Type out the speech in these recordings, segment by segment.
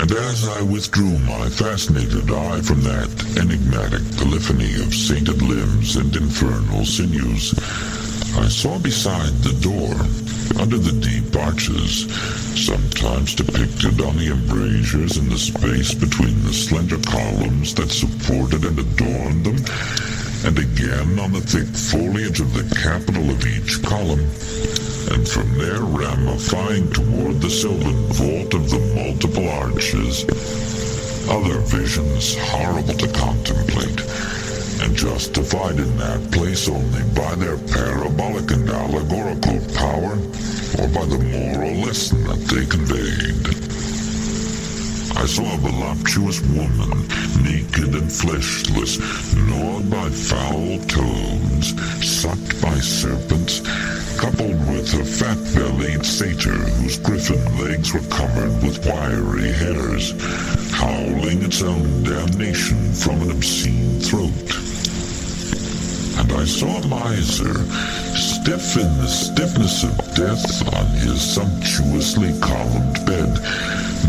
And as I withdrew my fascinated eye from that enigmatic polyphony of sainted limbs and infernal sinews, I saw beside the door, under the deep arches, sometimes depicted on the embrasures in the space between the slender columns that supported and adorned them, and again on the thick foliage of the capital of each column, and from there ramifying toward the sylvan vault of the multiple arches, other visions horrible to contemplate, and justified in that place only by their parabolic and allegorical power, or by the moral lesson that they conveyed. Saw a voluptuous woman, naked and fleshless, gnawed by foul toads, sucked by serpents, coupled with a fat-bellied satyr whose griffin legs were covered with wiry hairs, howling its own damnation from an obscene throat. I saw miser, stiff in the stiffness of death on his sumptuously columned bed,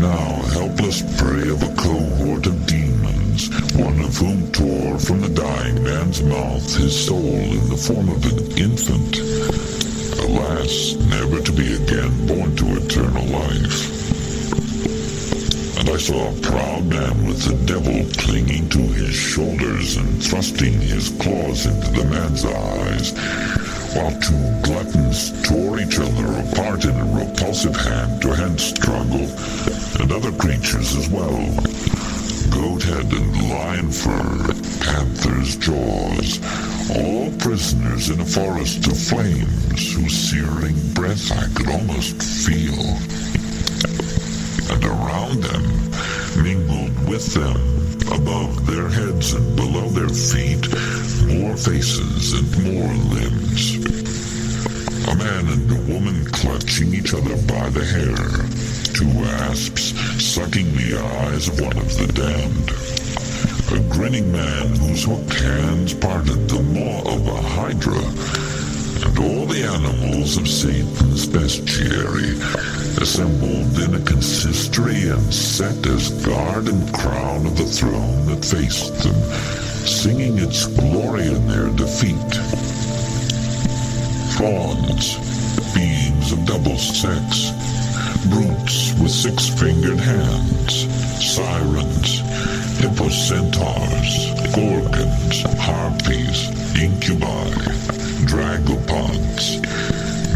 now helpless prey of a cohort of demons, one of whom tore from the dying man's mouth his soul in the form of an infant, alas, never to be again born to eternal life. And I saw a proud man with the devil clinging to his shoulders and thrusting his claws into the man's eyes, while two gluttons tore each other apart in a repulsive hand-to-hand struggle, and other creatures as well. Goat-head and lion fur, panther's jaws, all prisoners in a forest of flames whose searing breath I could almost feel and around them, mingled with them, above their heads and below their feet, more faces and more limbs. A man and a woman clutching each other by the hair, two asps sucking the eyes of one of the damned. A grinning man whose hooked hands parted the maw of a hydra, animals of Satan's bestiary assembled in a consistory and set as guard and crown of the throne that faced them, singing its glory in their defeat. Fauns, beings of double sex, brutes with six-fingered hands, sirens, hippocentaurs, gorgons, harpies, incubi, dracontopods,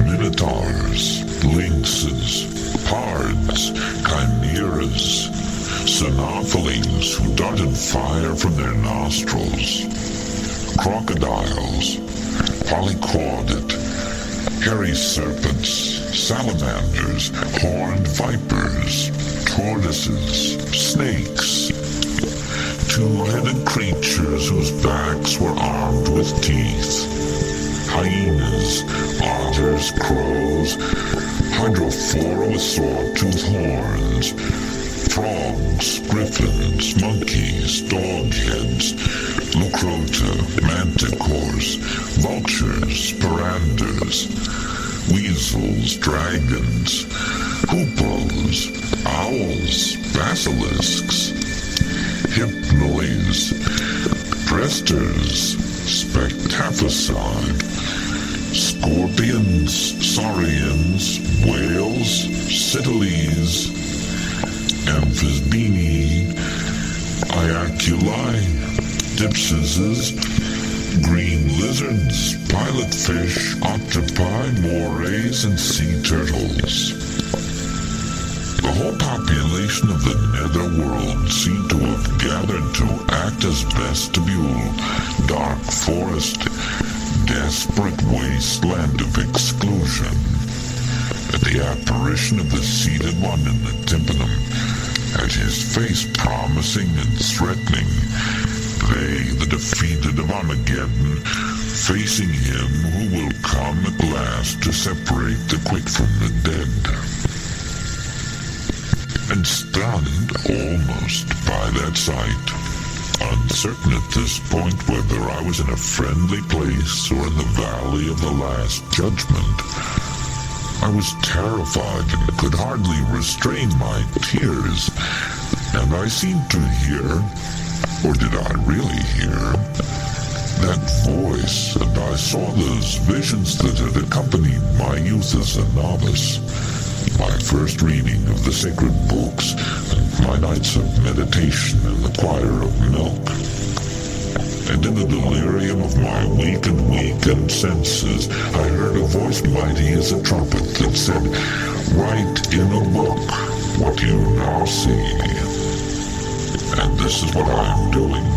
minotaurs, lynxes, pards, chimeras, cynophalines who darted fire from their nostrils, crocodiles, polycaudate, hairy serpents, salamanders, horned vipers, tortoises, snakes, two-headed creatures whose backs were armed with teeth, hyenas, otters, crows, hydrophora with saw-toothed horns, frogs, griffins, monkeys, dogheads, leucrota, manticores, vultures, pirandas, weasels, dragons, hoopoes, owls, basilisks, hypnoids, presters, spectaficide, scorpions, saurians, whales, citylles, amphisbeni, iaculi, dipsises, green lizards, pilotfish, octopi, morays, and sea turtles. The whole population of the netherworld seemed to have gathered to act as vestibule, dark forest, desperate wasteland of exclusion. At the apparition of the seated one in the tympanum, at his face promising and threatening, they, the defeated of Armageddon, facing him who will come at last to separate the quick from the dead and stunned almost by that sight. Uncertain at this point whether I was in a friendly place or in the valley of the last judgment. I was terrified and could hardly restrain my tears and I seemed to hear, or did I really hear, that voice, and I saw those visions that had accompanied my youth as a novice, my first reading of the sacred books, and my nights of meditation in the choir of. And in the delirium of my weak and weakened senses, I heard a voice mighty as a trumpet that said, Write in a book what you now see. And this is what I am doing